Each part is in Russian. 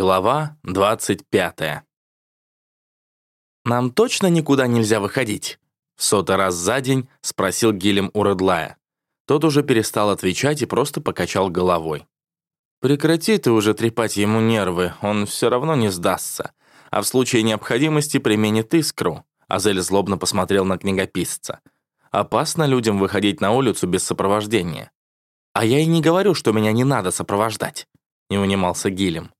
Глава 25. «Нам точно никуда нельзя выходить?» В сотый раз за день спросил Гилем у Редлая. Тот уже перестал отвечать и просто покачал головой. «Прекрати ты уже трепать ему нервы, он все равно не сдастся. А в случае необходимости применит искру». Азель злобно посмотрел на книгописца. «Опасно людям выходить на улицу без сопровождения». «А я и не говорю, что меня не надо сопровождать», — не унимался Гилем.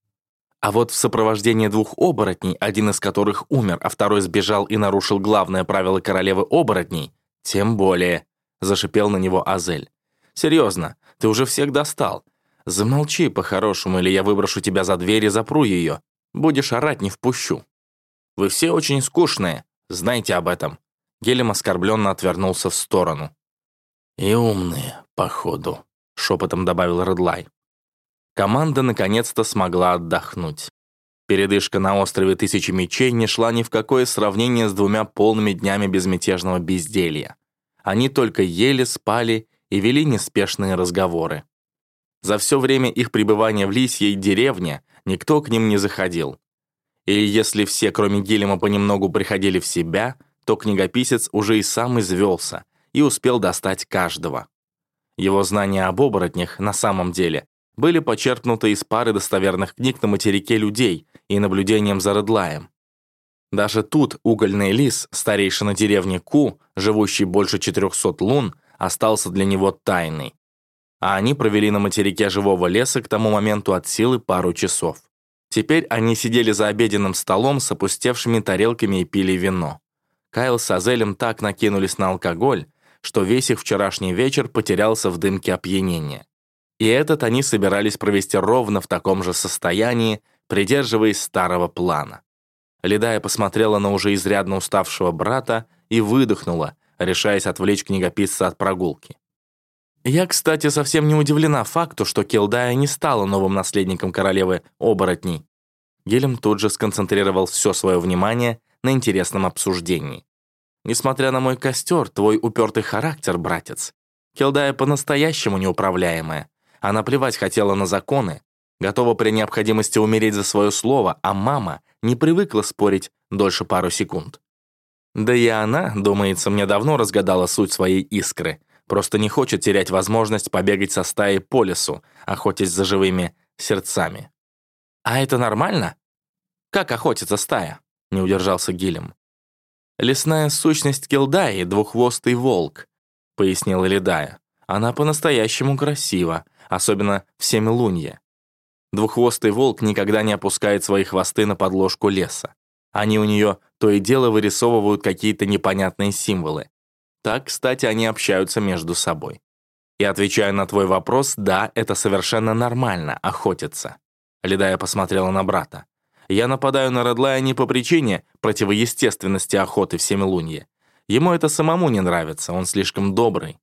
А вот в сопровождении двух оборотней, один из которых умер, а второй сбежал и нарушил главное правило королевы оборотней, тем более, зашипел на него Азель. Серьезно, ты уже всех достал. Замолчи по-хорошему, или я выброшу тебя за дверь и запру ее. Будешь орать, не впущу. Вы все очень скучные, знайте об этом. Гелем оскорбленно отвернулся в сторону. «И умные, походу», — шепотом добавил Редлай. Команда наконец-то смогла отдохнуть. Передышка на острове Тысячи Мечей не шла ни в какое сравнение с двумя полными днями безмятежного безделья. Они только ели, спали и вели неспешные разговоры. За все время их пребывания в Лисьей деревне никто к ним не заходил. И если все, кроме Гелема, понемногу приходили в себя, то книгописец уже и сам извелся и успел достать каждого. Его знания об оборотнях на самом деле были почерпнуты из пары достоверных книг на материке людей и наблюдением за Редлаем. Даже тут угольный лис, старейшина деревни Ку, живущий больше 400 лун, остался для него тайной. А они провели на материке живого леса к тому моменту от силы пару часов. Теперь они сидели за обеденным столом с опустевшими тарелками и пили вино. Кайл с Азелем так накинулись на алкоголь, что весь их вчерашний вечер потерялся в дымке опьянения. И этот они собирались провести ровно в таком же состоянии, придерживаясь старого плана. Ледая посмотрела на уже изрядно уставшего брата и выдохнула, решаясь отвлечь книгописца от прогулки. Я, кстати, совсем не удивлена факту, что Келдая не стала новым наследником королевы оборотней. Гелем тут же сконцентрировал все свое внимание на интересном обсуждении. Несмотря на мой костер, твой упертый характер, братец, Келдая по-настоящему неуправляемая, она плевать хотела на законы, готова при необходимости умереть за свое слово, а мама не привыкла спорить дольше пару секунд. Да и она, думается, мне давно разгадала суть своей искры, просто не хочет терять возможность побегать со стаей по лесу, охотясь за живыми сердцами. «А это нормально? Как охотится стая?» — не удержался Гилем. «Лесная сущность Келдаи — двуххвостый волк», — пояснила Ледая. «Она по-настоящему красива, особенно в семилунье. Двуххвостый волк никогда не опускает свои хвосты на подложку леса. Они у нее то и дело вырисовывают какие-то непонятные символы. Так, кстати, они общаются между собой. И отвечая на твой вопрос, да, это совершенно нормально, охотиться. Ледая посмотрела на брата. Я нападаю на Редлая не по причине противоестественности охоты в Семилунье. Ему это самому не нравится, он слишком добрый.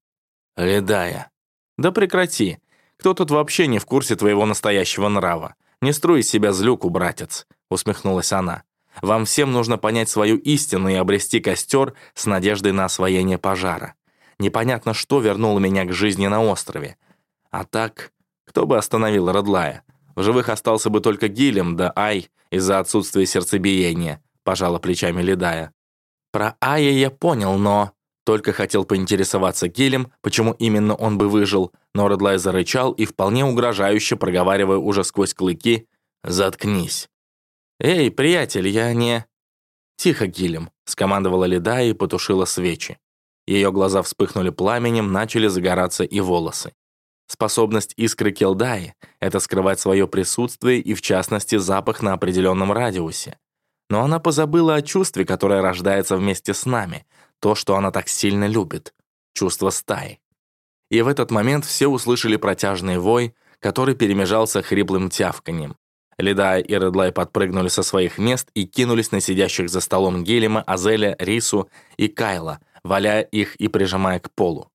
Ледая. Да прекрати, кто тут вообще не в курсе твоего настоящего нрава? Не струй из себя злюку, братец», — усмехнулась она. «Вам всем нужно понять свою истину и обрести костер с надеждой на освоение пожара. Непонятно, что вернуло меня к жизни на острове. А так, кто бы остановил Родлая? В живых остался бы только Гилем, да Ай, из-за отсутствия сердцебиения», — пожала плечами Ледая. «Про Ая я понял, но...» Только хотел поинтересоваться Гелем, почему именно он бы выжил, но Редлай зарычал и вполне угрожающе, проговаривая уже сквозь клыки, «Заткнись». «Эй, приятель, я не...» «Тихо, Гилем», — скомандовала Леда и потушила свечи. Ее глаза вспыхнули пламенем, начали загораться и волосы. Способность искры Келдаи — это скрывать свое присутствие и, в частности, запах на определенном радиусе. Но она позабыла о чувстве, которое рождается вместе с нами, то, что она так сильно любит, чувство стаи. И в этот момент все услышали протяжный вой, который перемежался хриплым тявканьем. Леда и Редлай подпрыгнули со своих мест и кинулись на сидящих за столом Гелема, Азеля, Рису и Кайла, валяя их и прижимая к полу.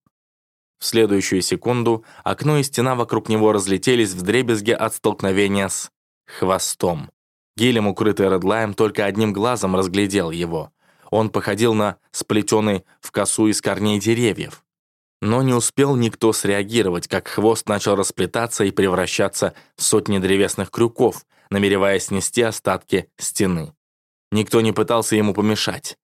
В следующую секунду окно и стена вокруг него разлетелись в дребезге от столкновения с хвостом. Гелем, укрытый Редлаем, только одним глазом разглядел его. Он походил на сплетенный в косу из корней деревьев. Но не успел никто среагировать, как хвост начал расплетаться и превращаться в сотни древесных крюков, намереваясь снести остатки стены. Никто не пытался ему помешать.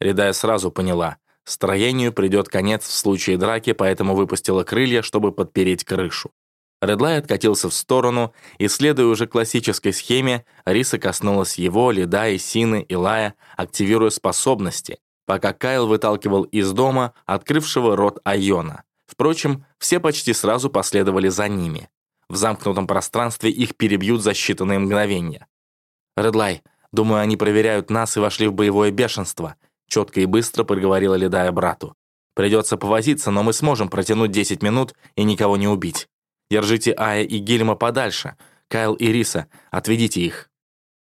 Редая сразу поняла, строению придет конец в случае драки, поэтому выпустила крылья, чтобы подпереть крышу. Редлай откатился в сторону, и, следуя уже классической схеме, Риса коснулась его, Леда, Сины и Лая, активируя способности, пока Кайл выталкивал из дома открывшего рот Айона. Впрочем, все почти сразу последовали за ними. В замкнутом пространстве их перебьют за считанные мгновения. «Редлай, думаю, они проверяют нас и вошли в боевое бешенство», четко и быстро проговорила Ледая брату. «Придется повозиться, но мы сможем протянуть 10 минут и никого не убить. Держите Ая и Гильма подальше. Кайл и Риса, отведите их.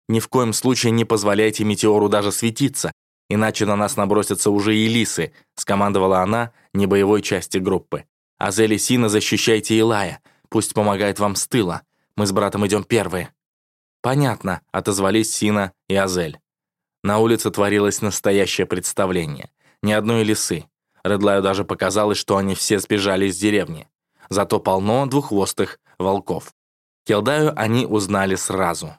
Ни в коем случае не позволяйте Метеору даже светиться, иначе на нас набросятся уже и Лисы», скомандовала она небоевой части группы. «Азель Сина защищайте Илая. Пусть помогает вам с тыла. Мы с братом идем первые». «Понятно», — отозвались Сина и Азель. На улице творилось настоящее представление. Ни одной лисы. Редлаю даже показалось, что они все сбежали из деревни. Зато полно двуххвостых волков. Келдаю они узнали сразу.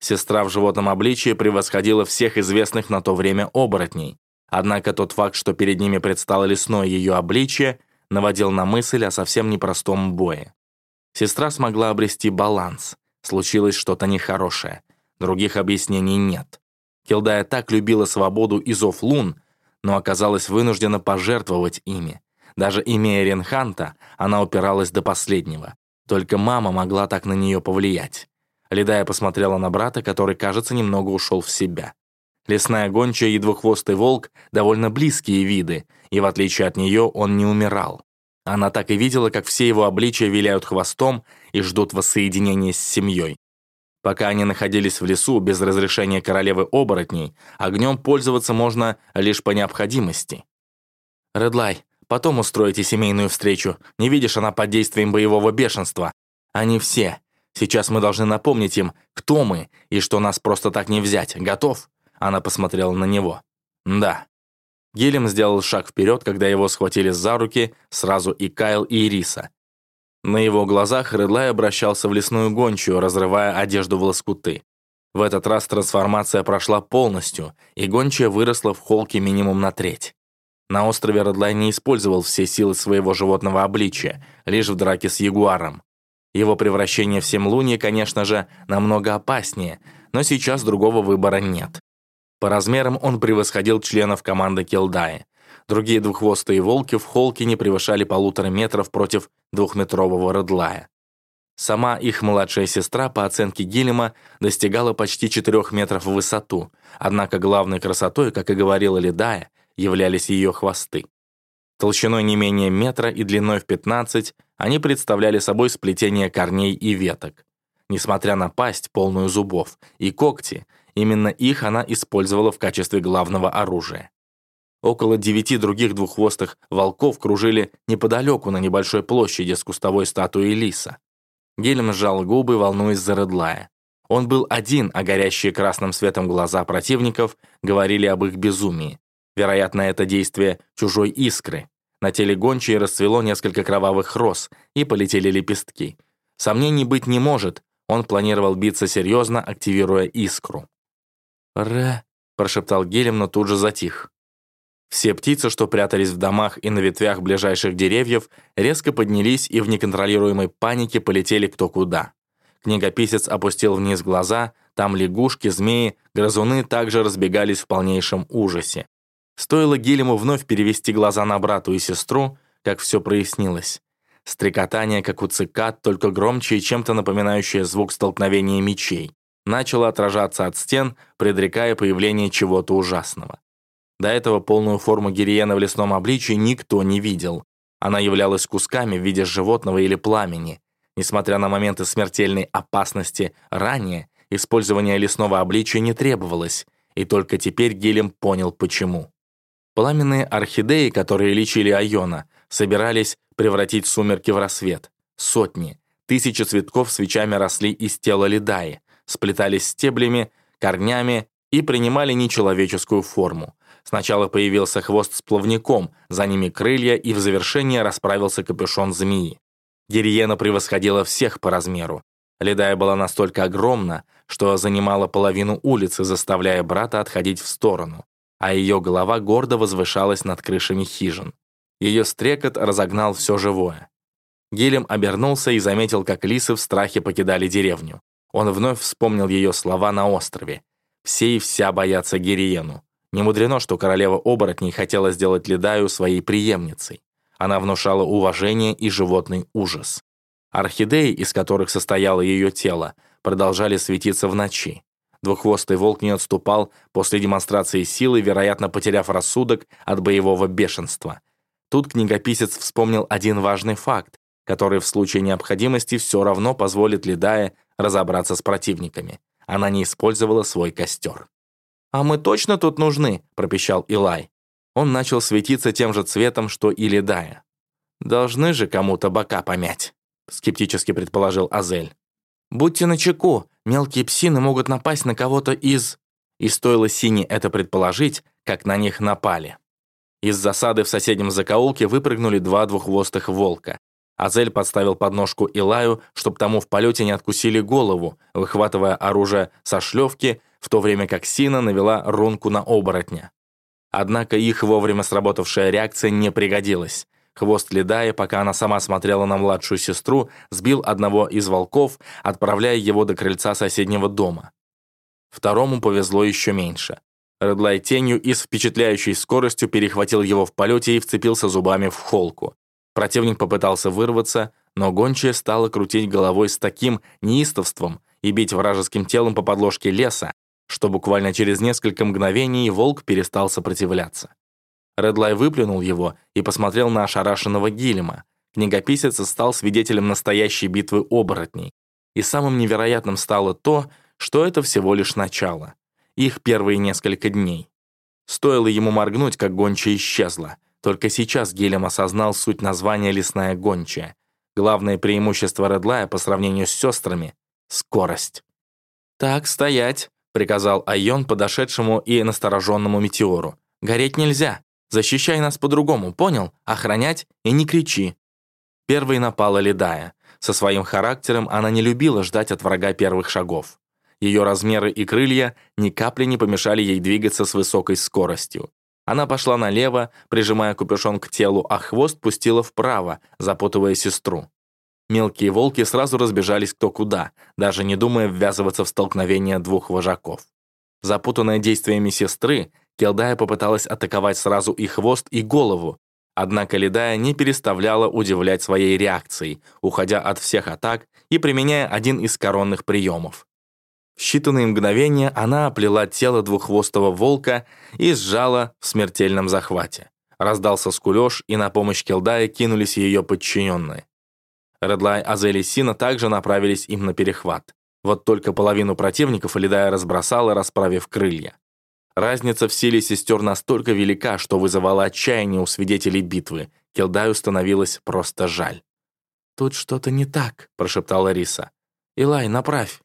Сестра в животном обличии превосходила всех известных на то время оборотней. Однако тот факт, что перед ними предстало лесное ее обличие, наводил на мысль о совсем непростом бое. Сестра смогла обрести баланс. Случилось что-то нехорошее. Других объяснений нет. Келдая так любила свободу и зов лун, но оказалась вынуждена пожертвовать ими. Даже имея Ренханта, она упиралась до последнего. Только мама могла так на нее повлиять. Ледая посмотрела на брата, который, кажется, немного ушел в себя. Лесная гончая и двуххвостый волк — довольно близкие виды, и в отличие от нее он не умирал. Она так и видела, как все его обличия виляют хвостом и ждут воссоединения с семьей. Пока они находились в лесу без разрешения королевы оборотней, огнем пользоваться можно лишь по необходимости. «Редлай, потом устроите семейную встречу. Не видишь, она под действием боевого бешенства. Они все. Сейчас мы должны напомнить им, кто мы, и что нас просто так не взять. Готов?» Она посмотрела на него. «Да». Гелем сделал шаг вперед, когда его схватили за руки сразу и Кайл, и Ириса. На его глазах Редлай обращался в лесную гончую, разрывая одежду в лоскуты. В этот раз трансформация прошла полностью, и гончая выросла в холке минимум на треть. На острове Редлай не использовал все силы своего животного обличия, лишь в драке с ягуаром. Его превращение в семлунье, конечно же, намного опаснее, но сейчас другого выбора нет. По размерам он превосходил членов команды Келдаи. Другие двуххвостые волки в холке не превышали полутора метров против двухметрового Редлая. Сама их младшая сестра, по оценке Гиллема, достигала почти 4 метров в высоту, однако главной красотой, как и говорила Ледая, являлись ее хвосты. Толщиной не менее метра и длиной в 15 они представляли собой сплетение корней и веток. Несмотря на пасть, полную зубов, и когти, Именно их она использовала в качестве главного оружия. Около девяти других двуххвостых волков кружили неподалеку на небольшой площади с кустовой статуей лиса. Гельм сжал губы, волнуясь за Редлая. Он был один, а горящие красным светом глаза противников говорили об их безумии. Вероятно, это действие чужой искры. На теле гончей расцвело несколько кровавых роз, и полетели лепестки. Сомнений быть не может, он планировал биться серьезно, активируя искру. «Ре», — прошептал Гелем, но тут же затих. Все птицы, что прятались в домах и на ветвях ближайших деревьев, резко поднялись и в неконтролируемой панике полетели кто куда. Книгописец опустил вниз глаза, там лягушки, змеи, грызуны также разбегались в полнейшем ужасе. Стоило Гилему вновь перевести глаза на брату и сестру, как все прояснилось. Стрекотание, как у цикад, только громче и чем-то напоминающее звук столкновения мечей начало отражаться от стен, предрекая появление чего-то ужасного. До этого полную форму гириена в лесном обличии никто не видел. Она являлась кусками в виде животного или пламени. Несмотря на моменты смертельной опасности ранее, использование лесного обличия не требовалось, и только теперь Гелем понял, почему. Пламенные орхидеи, которые лечили Айона, собирались превратить сумерки в рассвет. Сотни, тысячи цветков свечами росли из тела Ледаи, сплетались стеблями, корнями и принимали нечеловеческую форму. Сначала появился хвост с плавником, за ними крылья, и в завершение расправился капюшон змеи. Гириена превосходила всех по размеру. Ледая была настолько огромна, что занимала половину улицы, заставляя брата отходить в сторону, а ее голова гордо возвышалась над крышами хижин. Ее стрекот разогнал все живое. Гилем обернулся и заметил, как лисы в страхе покидали деревню. Он вновь вспомнил ее слова на острове. «Все и вся боятся Гириену». Не мудрено, что королева оборотней хотела сделать Ледаю своей преемницей. Она внушала уважение и животный ужас. Орхидеи, из которых состояло ее тело, продолжали светиться в ночи. Двуххвостый волк не отступал после демонстрации силы, вероятно, потеряв рассудок от боевого бешенства. Тут книгописец вспомнил один важный факт, который в случае необходимости все равно позволит Ледае разобраться с противниками. Она не использовала свой костер. «А мы точно тут нужны?» – пропищал Илай. Он начал светиться тем же цветом, что и Ледая. «Должны же кому-то бока помять», — скептически предположил Азель. «Будьте начеку, мелкие псины могут напасть на кого-то из...» И стоило Сине это предположить, как на них напали. Из засады в соседнем закоулке выпрыгнули два двуххвостых волка. Азель подставил подножку Илаю, чтобы тому в полете не откусили голову, выхватывая оружие со шлевки, в то время как Сина навела рунку на оборотня. Однако их вовремя сработавшая реакция не пригодилась. Хвост Ледая, пока она сама смотрела на младшую сестру, сбил одного из волков, отправляя его до крыльца соседнего дома. Второму повезло еще меньше. Редлай тенью и с впечатляющей скоростью перехватил его в полете и вцепился зубами в холку. Противник попытался вырваться, но гончая стала крутить головой с таким неистовством и бить вражеским телом по подложке леса, что буквально через несколько мгновений волк перестал сопротивляться. Редлай выплюнул его и посмотрел на ошарашенного Гилема. Книгописец стал свидетелем настоящей битвы оборотней. И самым невероятным стало то, что это всего лишь начало. Их первые несколько дней. Стоило ему моргнуть, как гончая исчезла. Только сейчас Гилем осознал суть названия «Лесная гончая». Главное преимущество Редлая по сравнению с сестрами — скорость. «Так, стоять!» — приказал Айон подошедшему и настороженному метеору. «Гореть нельзя. Защищай нас по-другому, понял? Охранять и не кричи». Первой напала Ледая. Со своим характером она не любила ждать от врага первых шагов. Ее размеры и крылья ни капли не помешали ей двигаться с высокой скоростью. Она пошла налево, прижимая капюшон к телу, а хвост пустила вправо, запутывая сестру. Мелкие волки сразу разбежались кто куда, даже не думая ввязываться в столкновение двух вожаков. Запутанная действиями сестры, Келдая попыталась атаковать сразу и хвост, и голову, однако Ледая не переставляла удивлять своей реакцией, уходя от всех атак и применяя один из коронных приемов. В считанные мгновения она оплела тело двуххвостого волка и сжала в смертельном захвате. Раздался скулёж, и на помощь Келдае кинулись ее подчиненные. Редлай, Азель и Сина также направились им на перехват. Вот только половину противников Элидая разбросала, расправив крылья. Разница в силе сестер настолько велика, что вызывала отчаяние у свидетелей битвы. Келдаю становилось просто жаль. «Тут что-то не так», — прошептала Риса. «Илай, направь».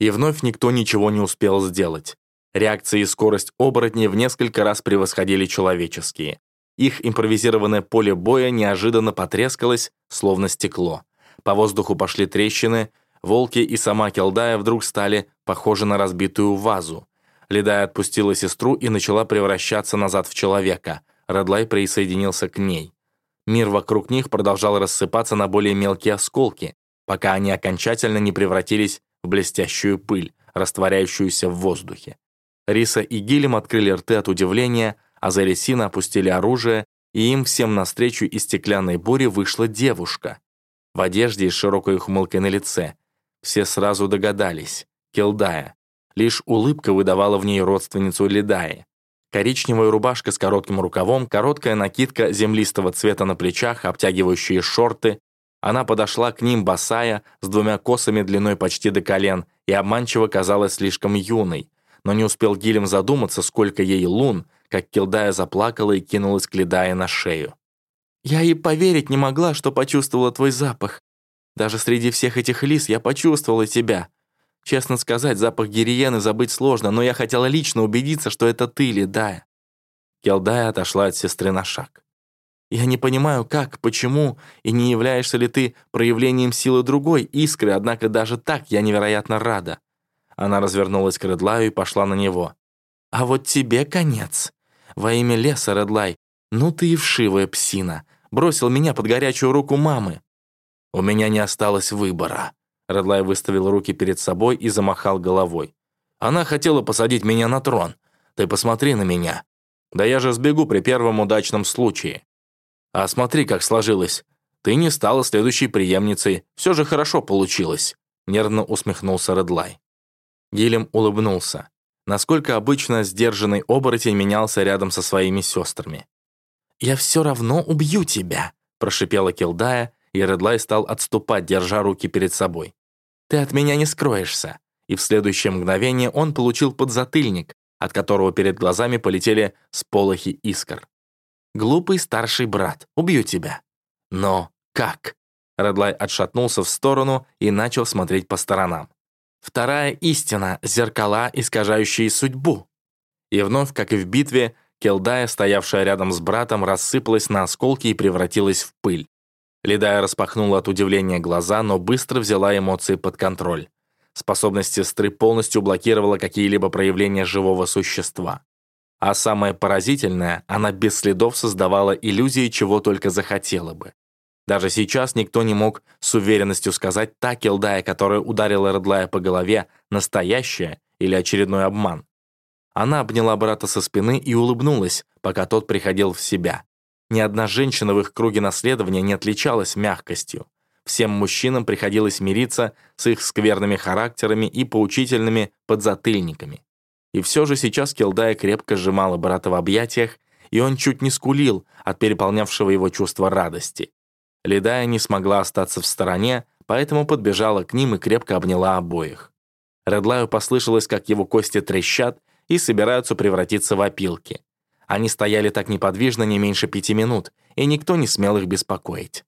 И вновь никто ничего не успел сделать. Реакции и скорость оборотней в несколько раз превосходили человеческие. Их импровизированное поле боя неожиданно потрескалось, словно стекло. По воздуху пошли трещины, волки и сама Келдая вдруг стали похожи на разбитую вазу. Ледая отпустила сестру и начала превращаться назад в человека. Редлай присоединился к ней. Мир вокруг них продолжал рассыпаться на более мелкие осколки, пока они окончательно не превратились в блестящую пыль, растворяющуюся в воздухе. Риса и Гилем открыли рты от удивления, а Зарисина опустили оружие, и им всем навстречу из стеклянной бури вышла девушка. В одежде и широкой ухмылкой на лице. Все сразу догадались. Келдая. Лишь улыбка выдавала в ней родственницу Ледаи. Коричневая рубашка с коротким рукавом, короткая накидка землистого цвета на плечах, обтягивающие шорты. Она подошла к ним босая, с двумя косами длиной почти до колен, и обманчиво казалась слишком юной. Но не успел Гилем задуматься, сколько ей лун, как Килдая заплакала и кинулась к Ледае на шею. «Я и поверить не могла, что почувствовала твой запах. Даже среди всех этих лис я почувствовала тебя. Честно сказать, запах гириены забыть сложно, но я хотела лично убедиться, что это ты, Ледая». Келдая отошла от сестры на шаг. Я не понимаю, как, почему, и не являешься ли ты проявлением силы другой искры, однако даже так я невероятно рада». Она развернулась к Редлаю и пошла на него. «А вот тебе конец. Во имя леса, Редлай, ну ты и вшивая псина. Бросил меня под горячую руку мамы». «У меня не осталось выбора». Редлай выставил руки перед собой и замахал головой. «Она хотела посадить меня на трон. Ты посмотри на меня. Да я же сбегу при первом удачном случае. А смотри, как сложилось. Ты не стала следующей преемницей. Все же хорошо получилось», — нервно усмехнулся Редлай. Гилем улыбнулся. Насколько обычно сдержанный оборотень менялся рядом со своими сестрами. «Я все равно убью тебя», — прошипела Килдая, и Редлай стал отступать, держа руки перед собой. «Ты от меня не скроешься». И в следующее мгновение он получил подзатыльник, от которого перед глазами полетели сполохи искр. Глупый старший брат, убью тебя». «Но как?» Редлай отшатнулся в сторону и начал смотреть по сторонам. «Вторая истина — зеркала, искажающие судьбу». И вновь, как и в битве, Келдая, стоявшая рядом с братом, рассыпалась на осколки и превратилась в пыль. Ледая распахнула от удивления глаза, но быстро взяла эмоции под контроль. Способность сестры полностью блокировала какие-либо проявления живого существа. А самое поразительное, она без следов создавала иллюзии, чего только захотела бы. Даже сейчас никто не мог с уверенностью сказать, та Келдая, которая ударила Редлая по голове, настоящая или очередной обман. Она обняла брата со спины и улыбнулась, пока тот приходил в себя. Ни одна женщина в их круге наследования не отличалась мягкостью. Всем мужчинам приходилось мириться с их скверными характерами и поучительными подзатыльниками. И все же сейчас Келдая крепко сжимала брата в объятиях, и он чуть не скулил от переполнявшего его чувства радости. Ледая не смогла остаться в стороне, поэтому подбежала к ним и крепко обняла обоих. Редлаю послышалось, как его кости трещат и собираются превратиться в опилки. Они стояли так неподвижно не меньше пяти минут, и никто не смел их беспокоить.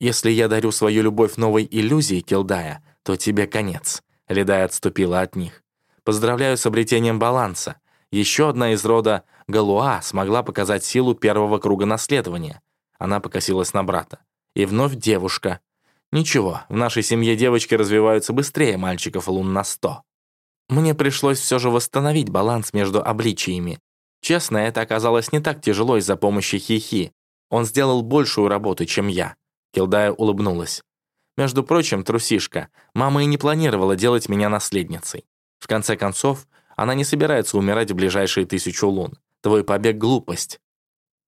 «Если я дарю свою любовь новой иллюзии, Келдая, то тебе конец», — Ледая отступила от них. Поздравляю с обретением баланса. Еще одна из рода Галуа смогла показать силу первого круга наследования. Она покосилась на брата. И вновь девушка. Ничего, в нашей семье девочки развиваются быстрее мальчиков лун на сто. Мне пришлось все же восстановить баланс между обличиями. Честно, это оказалось не так тяжело из-за помощи Хихи. Он сделал большую работу, чем я. Килдая улыбнулась. Между прочим, трусишка, мама и не планировала делать меня наследницей. В конце концов, она не собирается умирать в ближайшие тысячу лун. Твой побег — глупость.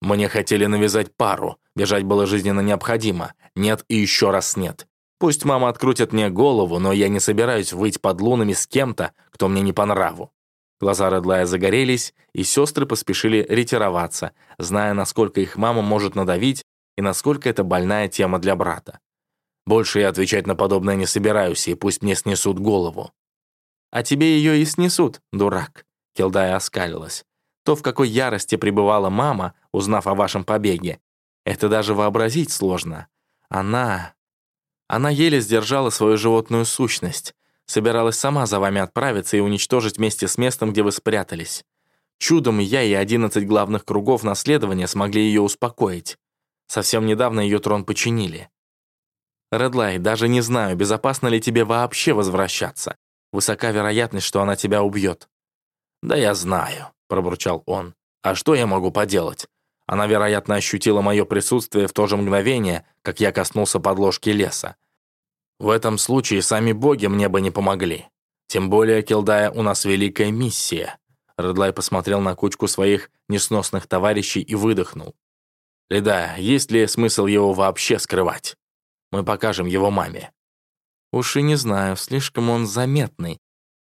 Мне хотели навязать пару. Бежать было жизненно необходимо. Нет и еще раз нет. Пусть мама открутит мне голову, но я не собираюсь выйти под лунами с кем-то, кто мне не по нраву. Глаза Редлая загорелись, и сестры поспешили ретироваться, зная, насколько их мама может надавить и насколько это больная тема для брата. Больше я отвечать на подобное не собираюсь, и пусть мне снесут голову. А тебе ее и снесут, дурак», — Келдая оскалилась. «То, в какой ярости пребывала мама, узнав о вашем побеге, это даже вообразить сложно. Она... Она еле сдержала свою животную сущность, собиралась сама за вами отправиться и уничтожить вместе с местом, где вы спрятались. Чудом я и одиннадцать главных кругов наследования смогли ее успокоить. Совсем недавно ее трон починили. Редлай, даже не знаю, безопасно ли тебе вообще возвращаться. Высока вероятность, что она тебя убьет». «Да я знаю», — пробурчал он. «А что я могу поделать? Она, вероятно, ощутила мое присутствие в то же мгновение, как я коснулся подложки леса. В этом случае сами боги мне бы не помогли. Тем более, Келдая, у нас великая миссия». Редлай посмотрел на кучку своих несносных товарищей и выдохнул. «Леда, есть ли смысл его вообще скрывать? Мы покажем его маме. «Уж и не знаю, слишком он заметный».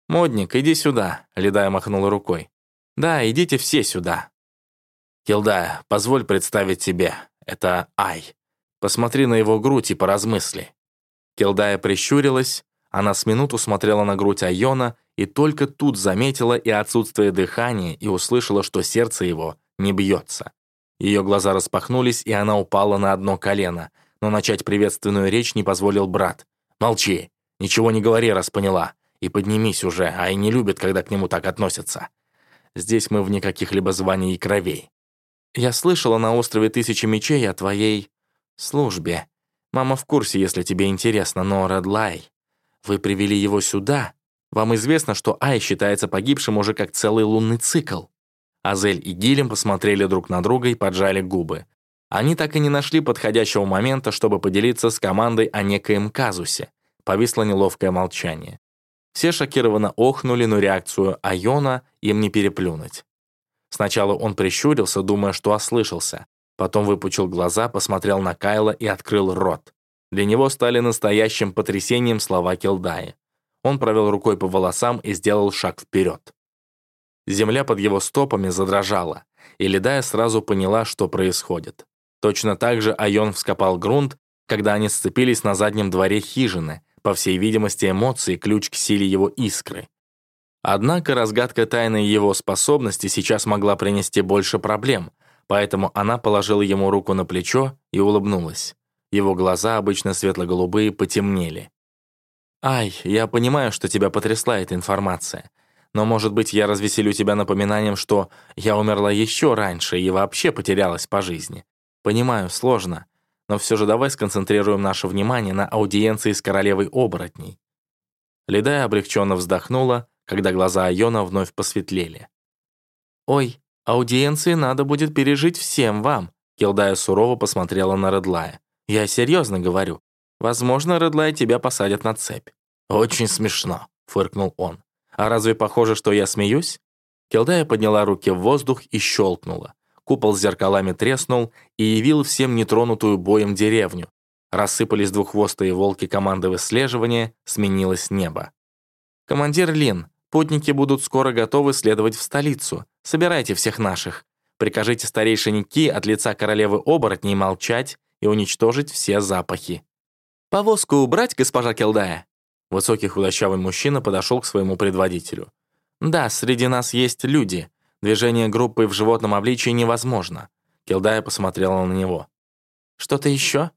«Модник, иди сюда», — Ледая махнула рукой. «Да, идите все сюда». «Килда, позволь представить тебе. Это Ай. Посмотри на его грудь и поразмысли». Келдая прищурилась, она с минуту смотрела на грудь Айона и только тут заметила и отсутствие дыхания и услышала, что сердце его не бьется. Ее глаза распахнулись, и она упала на одно колено, но начать приветственную речь не позволил брат. Молчи, ничего не говори, раз поняла. И поднимись уже, а и не любит, когда к нему так относятся. Здесь мы вне каких-либо званий и кровей. «Я слышала на острове Тысячи Мечей о твоей службе. Мама в курсе, если тебе интересно, но Редлай, вы привели его сюда. Вам известно, что Ай считается погибшим уже как целый лунный цикл». Азель и Гилем посмотрели друг на друга и поджали губы. Они так и не нашли подходящего момента, чтобы поделиться с командой о некоем казусе. Повисло неловкое молчание. Все шокированно охнули, но реакцию Айона им не переплюнуть. Сначала он прищурился, думая, что ослышался. Потом выпучил глаза, посмотрел на Кайла и открыл рот. Для него стали настоящим потрясением слова Келдаи. Он провел рукой по волосам и сделал шаг вперед. Земля под его стопами задрожала, и Ледая сразу поняла, что происходит. Точно так же Айон вскопал грунт, когда они сцепились на заднем дворе хижины, по всей видимости, эмоции — ключ к силе его искры. Однако разгадка тайны его способности сейчас могла принести больше проблем, поэтому она положила ему руку на плечо и улыбнулась. Его глаза, обычно светло-голубые, потемнели. «Ай, я понимаю, что тебя потрясла эта информация, но, может быть, я развеселю тебя напоминанием, что я умерла еще раньше и вообще потерялась по жизни. Понимаю, сложно, но все же давай сконцентрируем наше внимание на аудиенции с королевой оборотней». Ледая облегченно вздохнула, когда глаза Айона вновь посветлели. «Ой, аудиенции надо будет пережить всем вам», Келдая сурово посмотрела на Редлая. «Я серьезно говорю. Возможно, Редлай тебя посадят на цепь». «Очень смешно», — фыркнул он. «А разве похоже, что я смеюсь?» Келдая подняла руки в воздух и щелкнула купол с зеркалами треснул и явил всем нетронутую боем деревню. Рассыпались двуххвостые волки команды выслеживания, сменилось небо. «Командир Лин, путники будут скоро готовы следовать в столицу. Собирайте всех наших. Прикажите старейшине Ки от лица королевы оборотней молчать и уничтожить все запахи». «Повозку убрать, госпожа Келдая?» Высокий худощавый мужчина подошел к своему предводителю. «Да, среди нас есть люди. Движение группы в животном обличии невозможно. Келдая посмотрела на него. «Что-то еще?»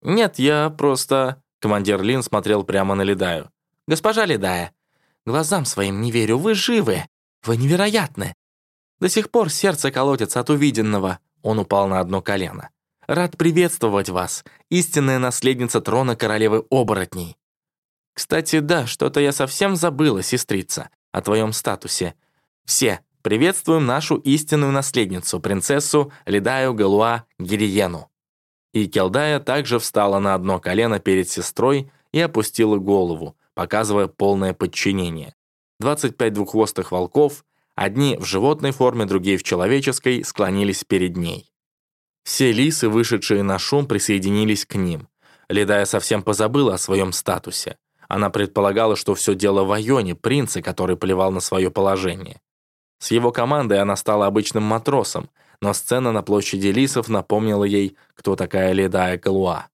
«Нет, я просто...» Командир Лин смотрел прямо на Ледаю. «Госпожа Ледая, глазам своим не верю, вы живы! Вы невероятны! До сих пор сердце колотится от увиденного». Он упал на одно колено. «Рад приветствовать вас, истинная наследница трона королевы оборотней». «Кстати, да, что-то я совсем забыла, сестрица, о твоем статусе. Все, Приветствуем нашу истинную наследницу, принцессу Ледаю Галуа Гириену». И Келдая также встала на одно колено перед сестрой и опустила голову, показывая полное подчинение. 25 двуххвостых волков, одни в животной форме, другие в человеческой, склонились перед ней. Все лисы, вышедшие на шум, присоединились к ним. Ледая совсем позабыла о своем статусе. Она предполагала, что все дело в Айоне, принце, который плевал на свое положение. С его командой она стала обычным матросом, но сцена на площади Лисов напомнила ей, кто такая Ледая Калуа.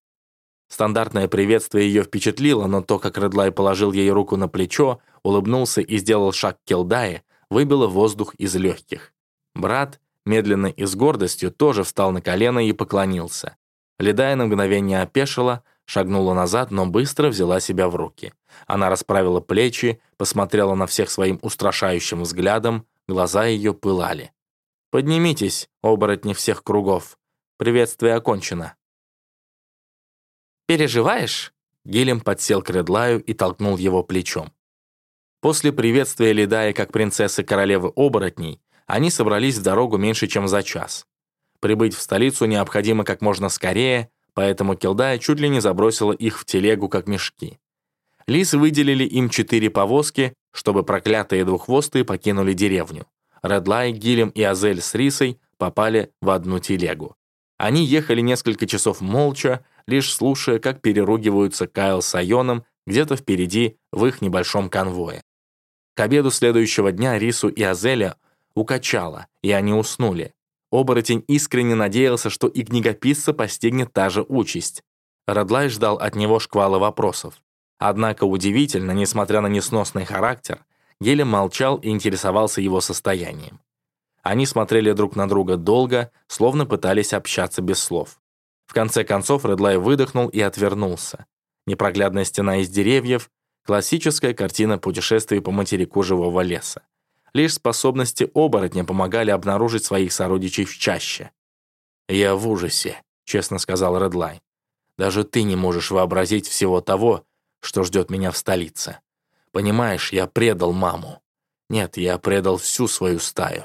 Стандартное приветствие ее впечатлило, но то, как Редлай положил ей руку на плечо, улыбнулся и сделал шаг к Келдае, выбило воздух из легких. Брат, медленно и с гордостью, тоже встал на колено и поклонился. Ледая на мгновение опешила, шагнула назад, но быстро взяла себя в руки. Она расправила плечи, посмотрела на всех своим устрашающим взглядом, Глаза ее пылали. «Поднимитесь, оборотни всех кругов. Приветствие окончено». «Переживаешь?» Гилем подсел к Редлаю и толкнул его плечом. После приветствия Ледая как принцессы королевы оборотней, они собрались в дорогу меньше, чем за час. Прибыть в столицу необходимо как можно скорее, поэтому Келдая чуть ли не забросила их в телегу, как мешки. Лис выделили им четыре повозки, чтобы проклятые двуххвостые покинули деревню. Редлай, Гилем и Азель с Рисой попали в одну телегу. Они ехали несколько часов молча, лишь слушая, как переругиваются Кайл с Айоном где-то впереди в их небольшом конвое. К обеду следующего дня Рису и Азеля укачало, и они уснули. Оборотень искренне надеялся, что и книгописца постигнет та же участь. Радлай ждал от него шквала вопросов. Однако удивительно, несмотря на несносный характер, Гелем молчал и интересовался его состоянием. Они смотрели друг на друга долго, словно пытались общаться без слов. В конце концов Редлай выдохнул и отвернулся. Непроглядная стена из деревьев, классическая картина путешествий по материку живого леса. Лишь способности оборотня помогали обнаружить своих сородичей в чаще. «Я в ужасе», — честно сказал Редлай. «Даже ты не можешь вообразить всего того, что ждет меня в столице. Понимаешь, я предал маму. Нет, я предал всю свою стаю.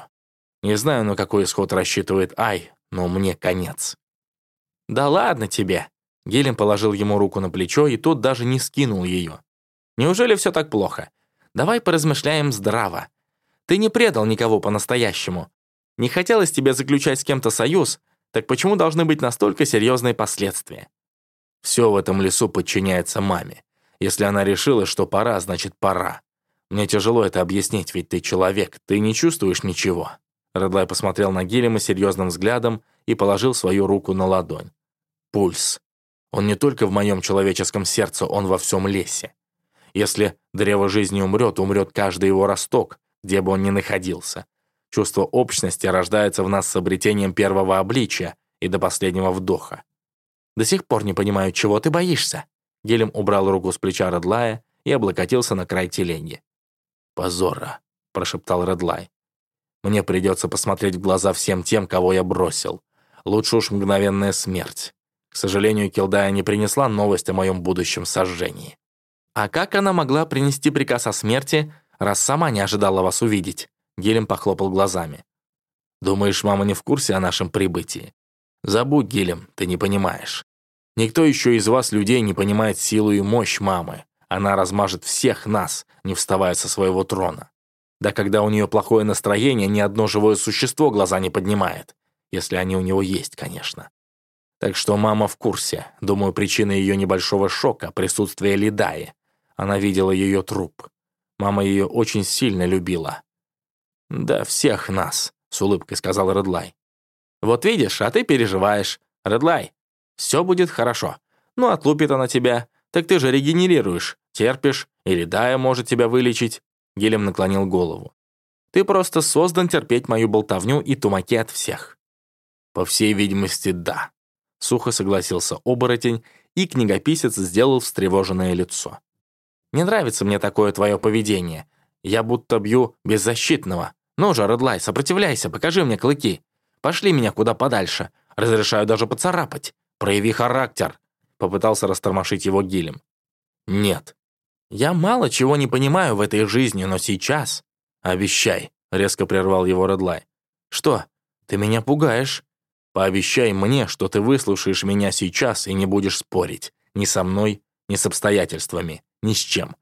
Не знаю, на какой исход рассчитывает Ай, но мне конец». «Да ладно тебе!» Гелем положил ему руку на плечо, и тот даже не скинул ее. «Неужели все так плохо? Давай поразмышляем здраво. Ты не предал никого по-настоящему. Не хотелось тебе заключать с кем-то союз, так почему должны быть настолько серьезные последствия? Все в этом лесу подчиняется маме. Если она решила, что пора, значит пора. Мне тяжело это объяснить, ведь ты человек, ты не чувствуешь ничего». Редлай посмотрел на Гиллема серьезным взглядом и положил свою руку на ладонь. «Пульс. Он не только в моем человеческом сердце, он во всем лесе. Если древо жизни умрет, умрет каждый его росток, где бы он ни находился. Чувство общности рождается в нас с обретением первого обличия и до последнего вдоха. До сих пор не понимаю, чего ты боишься. Гелем убрал руку с плеча Редлая и облокотился на край теленьи. «Позора», — прошептал Редлай. «Мне придется посмотреть в глаза всем тем, кого я бросил. Лучше уж мгновенная смерть. К сожалению, Килдая не принесла новость о моем будущем сожжении». «А как она могла принести приказ о смерти, раз сама не ожидала вас увидеть?» Гелем похлопал глазами. «Думаешь, мама не в курсе о нашем прибытии? Забудь, Гелем, ты не понимаешь. Никто еще из вас, людей, не понимает силу и мощь мамы. Она размажет всех нас, не вставая со своего трона. Да когда у нее плохое настроение, ни одно живое существо глаза не поднимает. Если они у него есть, конечно. Так что мама в курсе. Думаю, причина ее небольшого шока — присутствие Лидаи. Она видела ее труп. Мама ее очень сильно любила. «Да всех нас», — с улыбкой сказал Редлай. «Вот видишь, а ты переживаешь. Редлай, все будет хорошо. Ну, отлупит она тебя, так ты же регенерируешь, терпишь, или Дая может тебя вылечить». Гелем наклонил голову. «Ты просто создан терпеть мою болтовню и тумаки от всех». «По всей видимости, да», — сухо согласился оборотень, и книгописец сделал встревоженное лицо. «Не нравится мне такое твое поведение. Я будто бью беззащитного. «Ну же, Редлай, сопротивляйся, покажи мне клыки. Пошли меня куда подальше. Разрешаю даже поцарапать. Прояви характер», — попытался растормошить его Гилем. «Нет. Я мало чего не понимаю в этой жизни, но сейчас...» «Обещай», — резко прервал его Редлай. «Что? Ты меня пугаешь. Пообещай мне, что ты выслушаешь меня сейчас и не будешь спорить. Ни со мной, ни с обстоятельствами, ни с чем.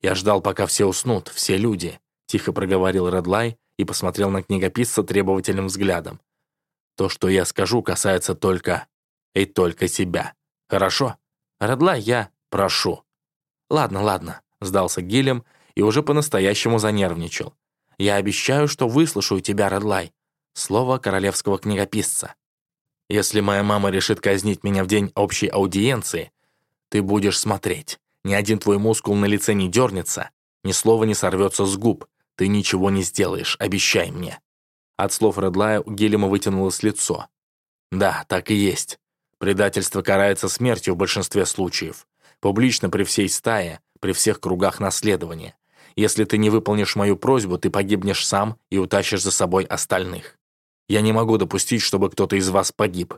Я ждал, пока все уснут, все люди», — тихо проговорил Редлай, и посмотрел на книгописца требовательным взглядом. «То, что я скажу, касается только и только себя. Хорошо? Родла, я прошу». «Ладно, ладно», — сдался Гилем и уже по-настоящему занервничал. «Я обещаю, что выслушаю тебя, Редлай. Слово королевского книгописца. Если моя мама решит казнить меня в день общей аудиенции, ты будешь смотреть. Ни один твой мускул на лице не дернется, ни слова не сорвется с губ, ты ничего не сделаешь, обещай мне». От слов Редлая у Гелема вытянулось лицо. «Да, так и есть. Предательство карается смертью в большинстве случаев. Публично при всей стае, при всех кругах наследования. Если ты не выполнишь мою просьбу, ты погибнешь сам и утащишь за собой остальных. Я не могу допустить, чтобы кто-то из вас погиб.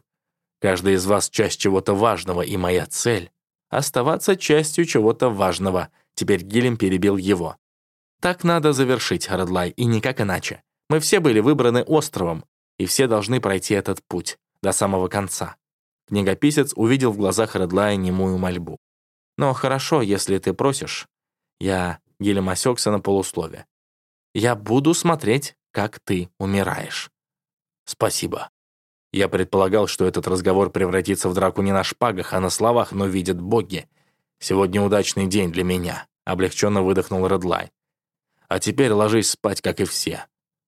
Каждый из вас часть чего-то важного, и моя цель — оставаться частью чего-то важного. Теперь Гилем перебил его. Так надо завершить, Радлай, и никак иначе. Мы все были выбраны островом, и все должны пройти этот путь до самого конца. Книгописец увидел в глазах Редлая немую мольбу. «Но хорошо, если ты просишь». Я Гилем осекся на полуслове. «Я буду смотреть, как ты умираешь». «Спасибо». Я предполагал, что этот разговор превратится в драку не на шпагах, а на словах, но видят боги. Сегодня удачный день для меня», — облегченно выдохнул Редлай. А теперь ложись спать, как и все.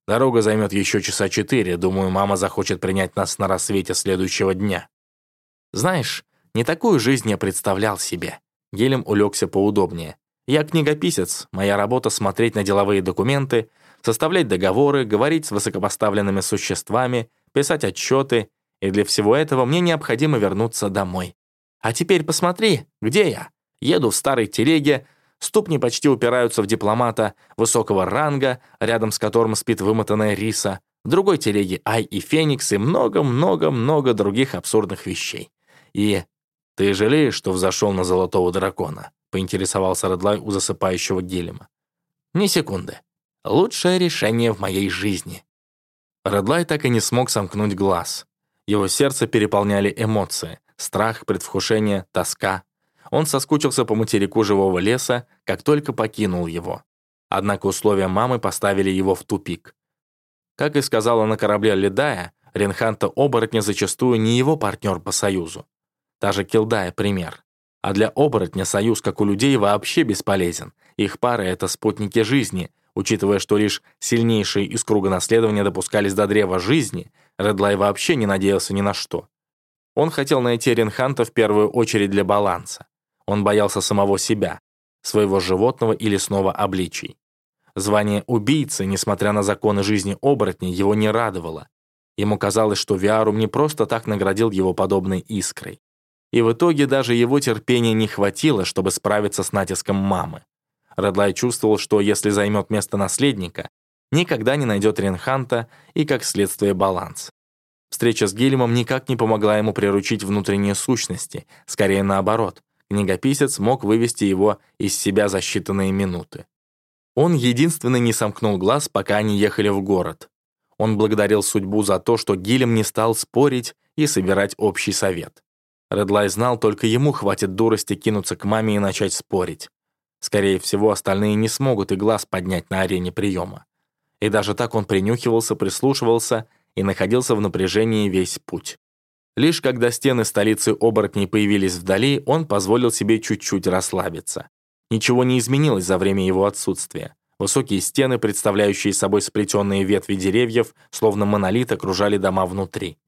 Дорога займет еще часа четыре. Думаю, мама захочет принять нас на рассвете следующего дня. Знаешь, не такую жизнь я представлял себе. Гелем улегся поудобнее. Я книгописец, моя работа — смотреть на деловые документы, составлять договоры, говорить с высокопоставленными существами, писать отчеты, и для всего этого мне необходимо вернуться домой. А теперь посмотри, где я? Еду в старой телеге, Ступни почти упираются в дипломата высокого ранга, рядом с которым спит вымотанная риса. В другой телеге Ай и Феникс и много-много-много других абсурдных вещей. И ты жалеешь, что взошел на золотого дракона?» — поинтересовался Редлай у засыпающего Гелема. «Ни секунды. Лучшее решение в моей жизни». Редлай так и не смог сомкнуть глаз. Его сердце переполняли эмоции — страх, предвкушение, тоска. Он соскучился по материку живого леса, как только покинул его. Однако условия мамы поставили его в тупик. Как и сказала на корабле Ледая, Ренханта-оборотня зачастую не его партнер по союзу. Даже Килдая пример. А для оборотня союз, как у людей, вообще бесполезен. Их пары — это спутники жизни. Учитывая, что лишь сильнейшие из круга наследования допускались до древа жизни, Редлай вообще не надеялся ни на что. Он хотел найти Ренханта в первую очередь для баланса. Он боялся самого себя, своего животного и лесного обличий. Звание убийцы, несмотря на законы жизни оборотней, его не радовало. Ему казалось, что Виарум не просто так наградил его подобной искрой. И в итоге даже его терпения не хватило, чтобы справиться с натиском мамы. Редлай чувствовал, что если займет место наследника, никогда не найдет Ренханта и, как следствие, баланс. Встреча с Гильмом никак не помогла ему приручить внутренние сущности, скорее наоборот. Книгописец мог вывести его из себя за считанные минуты. Он единственный не сомкнул глаз, пока они ехали в город. Он благодарил судьбу за то, что Гилем не стал спорить и собирать общий совет. Редлай знал, только ему хватит дурости кинуться к маме и начать спорить. Скорее всего, остальные не смогут и глаз поднять на арене приема. И даже так он принюхивался, прислушивался и находился в напряжении весь путь. Лишь когда стены столицы оборотней появились вдали, он позволил себе чуть-чуть расслабиться. Ничего не изменилось за время его отсутствия. Высокие стены, представляющие собой сплетенные ветви деревьев, словно монолит, окружали дома внутри.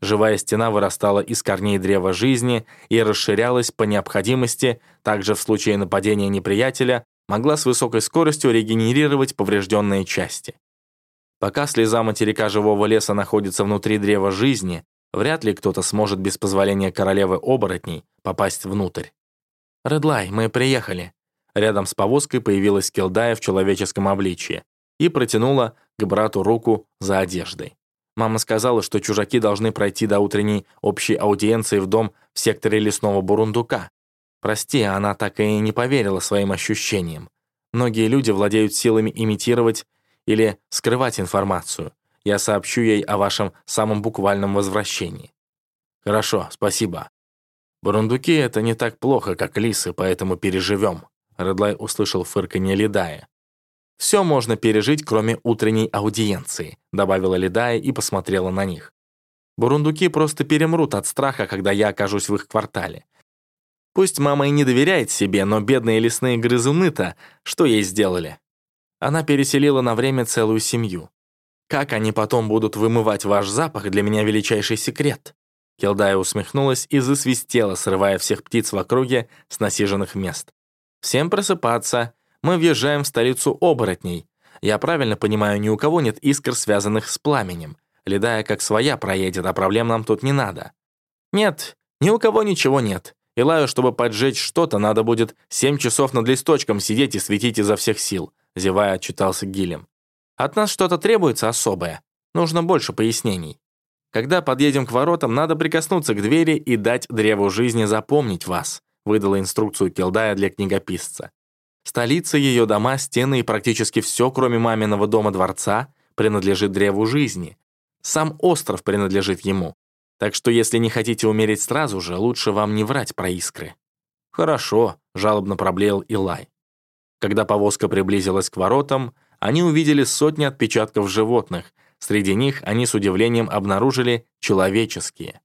Живая стена вырастала из корней древа жизни и расширялась по необходимости, также в случае нападения неприятеля, могла с высокой скоростью регенерировать поврежденные части. Пока слеза материка живого леса находится внутри древа жизни, вряд ли кто-то сможет без позволения королевы оборотней попасть внутрь. «Редлай, мы приехали». Рядом с повозкой появилась Келдая в человеческом обличье и протянула к брату руку за одеждой. Мама сказала, что чужаки должны пройти до утренней общей аудиенции в дом в секторе лесного бурундука. Прости, она так и не поверила своим ощущениям. Многие люди владеют силами имитировать или скрывать информацию. Я сообщу ей о вашем самом буквальном возвращении. Хорошо, спасибо. Бурундуки — это не так плохо, как лисы, поэтому переживем. Редлай услышал фырканье Ледая. «Все можно пережить, кроме утренней аудиенции», добавила Ледая и посмотрела на них. «Бурундуки просто перемрут от страха, когда я окажусь в их квартале. Пусть мама и не доверяет себе, но бедные лесные грызуны-то что ей сделали? Она переселила на время целую семью. Как они потом будут вымывать ваш запах, для меня величайший секрет». Келдая усмехнулась и засвистела, срывая всех птиц в округе с насиженных мест. «Всем просыпаться. Мы въезжаем в столицу оборотней. Я правильно понимаю, ни у кого нет искр, связанных с пламенем. Ледая как своя проедет, а проблем нам тут не надо». «Нет, ни у кого ничего нет. Илаю, чтобы поджечь что-то, надо будет семь часов над листочком сидеть и светить изо всех сил», зевая отчитался Гилем. «От нас что-то требуется особое. Нужно больше пояснений. Когда подъедем к воротам, надо прикоснуться к двери и дать древу жизни запомнить вас выдала инструкцию Келдая для книгописца. Столица, ее дома, стены и практически все, кроме маминого дома-дворца, принадлежит древу жизни. Сам остров принадлежит ему. Так что если не хотите умереть сразу же, лучше вам не врать про искры. «Хорошо», — жалобно проблеял Илай. Когда повозка приблизилась к воротам, они увидели сотни отпечатков животных. Среди них они с удивлением обнаружили человеческие.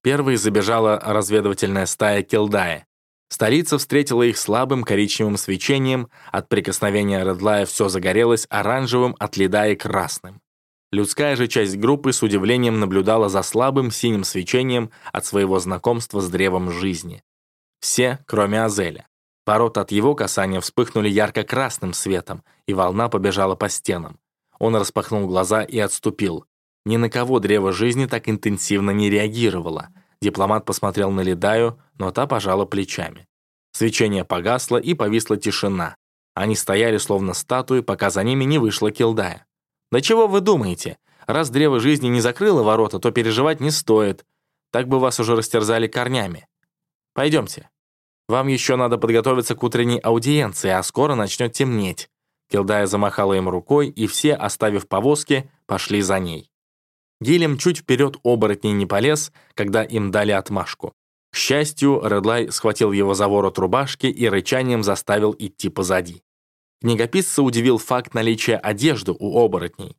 Первой забежала разведывательная стая Келдая. Столица встретила их слабым коричневым свечением, от прикосновения Редлая все загорелось оранжевым, от леда и красным. Людская же часть группы с удивлением наблюдала за слабым синим свечением от своего знакомства с древом жизни. Все, кроме Азеля. Порот от его касания вспыхнули ярко-красным светом, и волна побежала по стенам. Он распахнул глаза и отступил. Ни на кого древо жизни так интенсивно не реагировало — Дипломат посмотрел на Ледаю, но та пожала плечами. Свечение погасло, и повисла тишина. Они стояли словно статуи, пока за ними не вышла Килдая. «Да чего вы думаете? Раз древо жизни не закрыло ворота, то переживать не стоит. Так бы вас уже растерзали корнями. Пойдемте. Вам еще надо подготовиться к утренней аудиенции, а скоро начнет темнеть». Килдая замахала им рукой, и все, оставив повозки, пошли за ней. Гилем чуть вперед оборотней не полез, когда им дали отмашку. К счастью, Редлай схватил его за ворот рубашки и рычанием заставил идти позади. Книгописца удивил факт наличия одежды у оборотней.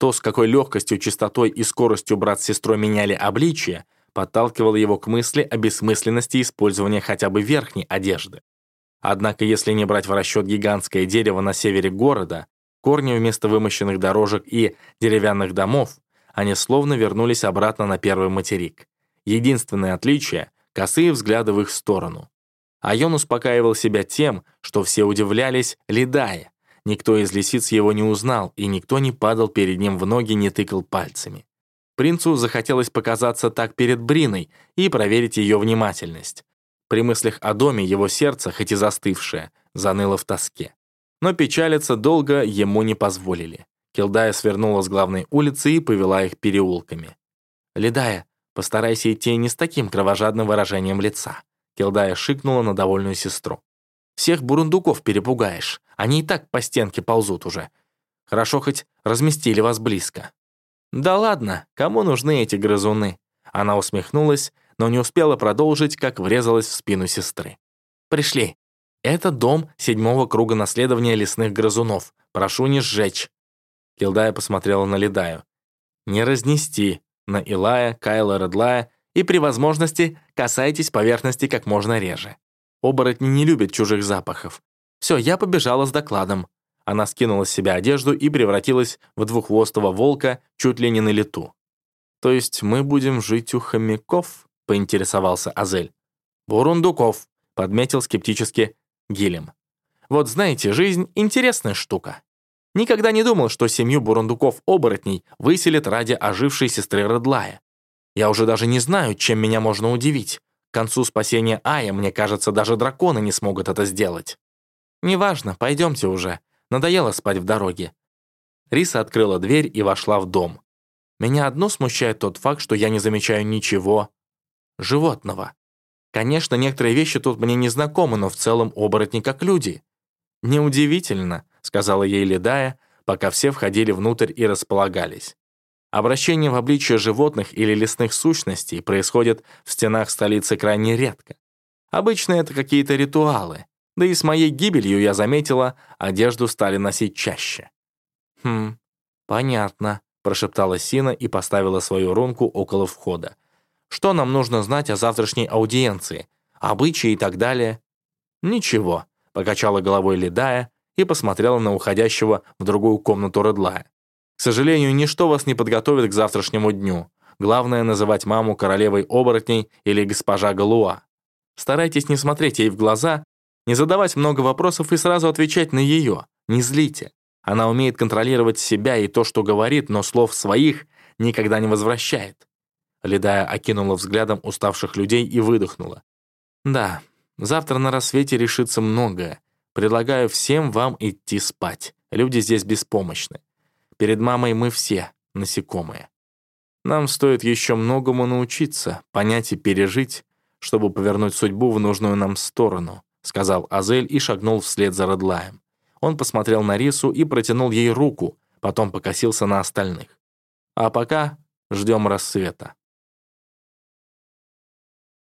То, с какой легкостью, чистотой и скоростью брат с сестрой меняли обличие, подталкивало его к мысли о бессмысленности использования хотя бы верхней одежды. Однако, если не брать в расчет гигантское дерево на севере города, корни вместо вымощенных дорожек и деревянных домов, они словно вернулись обратно на первый материк. Единственное отличие — косые взгляды в их сторону. Айон успокаивал себя тем, что все удивлялись, ледая. Никто из лисиц его не узнал, и никто не падал перед ним в ноги, не тыкал пальцами. Принцу захотелось показаться так перед Бриной и проверить ее внимательность. При мыслях о доме его сердце, хоть и застывшее, заныло в тоске. Но печалиться долго ему не позволили. Килдая свернула с главной улицы и повела их переулками. «Ледая, постарайся идти не с таким кровожадным выражением лица». Килдая шикнула на довольную сестру. «Всех бурундуков перепугаешь. Они и так по стенке ползут уже. Хорошо хоть разместили вас близко». «Да ладно, кому нужны эти грызуны?» Она усмехнулась, но не успела продолжить, как врезалась в спину сестры. «Пришли. Это дом седьмого круга наследования лесных грызунов. Прошу не сжечь». Килдая посмотрела на Ледаю. «Не разнести. На Илая, Кайла, Редлая и при возможности касайтесь поверхности как можно реже. Оборотни не любят чужих запахов. Все, я побежала с докладом. Она скинула с себя одежду и превратилась в двуххвостого волка чуть ли не на лету. «То есть мы будем жить у хомяков?» — поинтересовался Азель. «Бурундуков», — подметил скептически Гилем. «Вот знаете, жизнь — интересная штука. Никогда не думал, что семью бурундуков-оборотней выселят ради ожившей сестры Редлая. Я уже даже не знаю, чем меня можно удивить. К концу спасения Ая, мне кажется, даже драконы не смогут это сделать. Неважно, пойдемте уже. Надоело спать в дороге. Риса открыла дверь и вошла в дом. Меня одно смущает тот факт, что я не замечаю ничего животного. Конечно, некоторые вещи тут мне не знакомы, но в целом оборотни как люди. «Неудивительно», — сказала ей Ледая, пока все входили внутрь и располагались. Обращение в обличие животных или лесных сущностей происходит в стенах столицы крайне редко. Обычно это какие-то ритуалы, да и с моей гибелью, я заметила, одежду стали носить чаще. «Хм, понятно», — прошептала Сина и поставила свою рунку около входа. «Что нам нужно знать о завтрашней аудиенции? Обычаи и так далее?» «Ничего», — покачала головой Ледая и посмотрела на уходящего в другую комнату Редлая. «К сожалению, ничто вас не подготовит к завтрашнему дню. Главное — называть маму королевой оборотней или госпожа Галуа. Старайтесь не смотреть ей в глаза не задавать много вопросов и сразу отвечать на ее. Не злите. Она умеет контролировать себя и то, что говорит, но слов своих никогда не возвращает. Ледая окинула взглядом уставших людей и выдохнула. «Да, завтра на рассвете решится многое. Предлагаю всем вам идти спать. Люди здесь беспомощны. Перед мамой мы все насекомые. Нам стоит еще многому научиться, понять и пережить, чтобы повернуть судьбу в нужную нам сторону сказал Азель и шагнул вслед за Редлаем. Он посмотрел на Рису и протянул ей руку, потом покосился на остальных. А пока ждем рассвета.